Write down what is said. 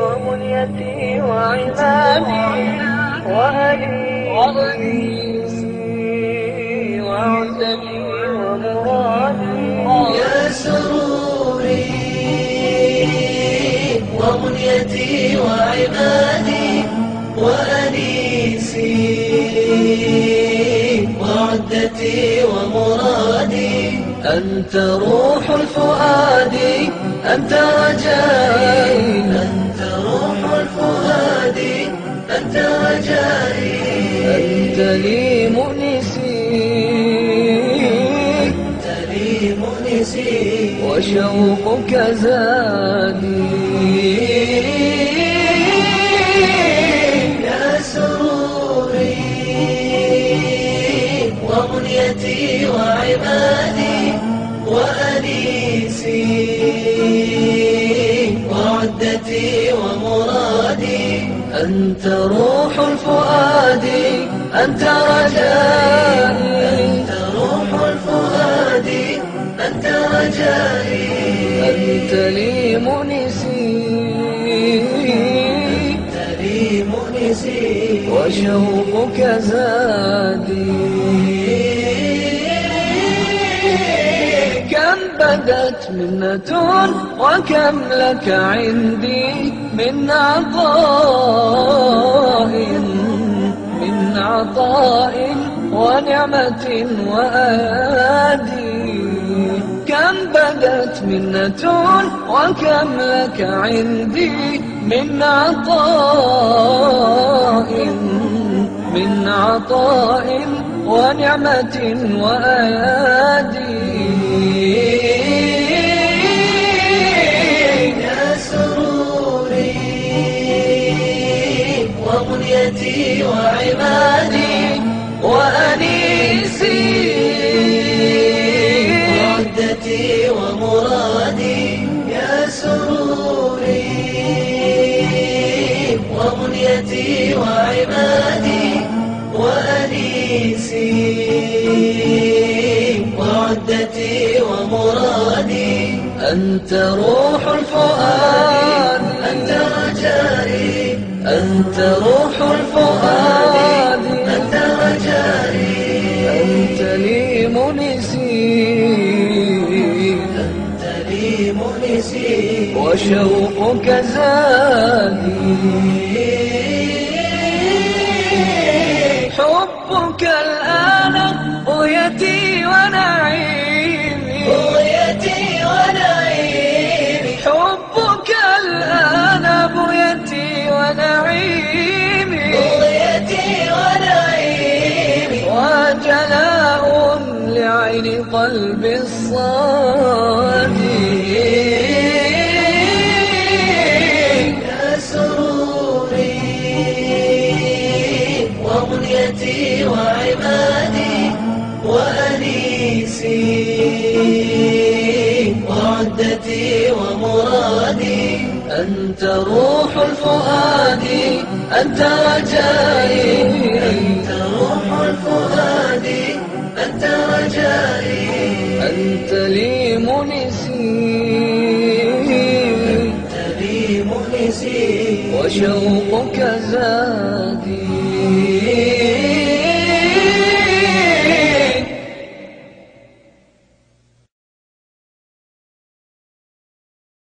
ومنيتي وعمادي وأنيسي وعدتي ومرادي أنت روح الفؤاد أنت رجائي أنت روح الفؤاد أنت رجائي أنت لي مؤنسي أنت لي مؤنسي وشوقك زادي يا سروري وعبادي. وأنيسي وعدتي ومرادي. أنت روح الفؤاد أنت رجائي. أنت روح الفؤاد أنت رجائي. أنت لي مؤنسي وشوقك زادي. بدت منة وكم لك عندي من عطاء من عطاء ونعمة وآدي. كم بدت منة وكم لك عندي من عطاء من عطاء ونعمة وآدي. ومنيتي وعمادي وأنيسي. وعدتي ومرادي يا سروري. ومنيتي وعمادي وأنيسي. وعدتي ومرادي. أنت روح الفؤاد. أنت رجائي أنت روح الفؤاد. أنت رجائي أنت لي منسي. أنت لي مؤنسي وشوقك زادي. حبك الآن بغيتي ونعيمي لعين قلبي الصادي يا سروري ومنيتي وعمادي وأنيسي وعدتي ومرادي. أنت روح الفؤاد أنت رجائي. وشوقك زادي.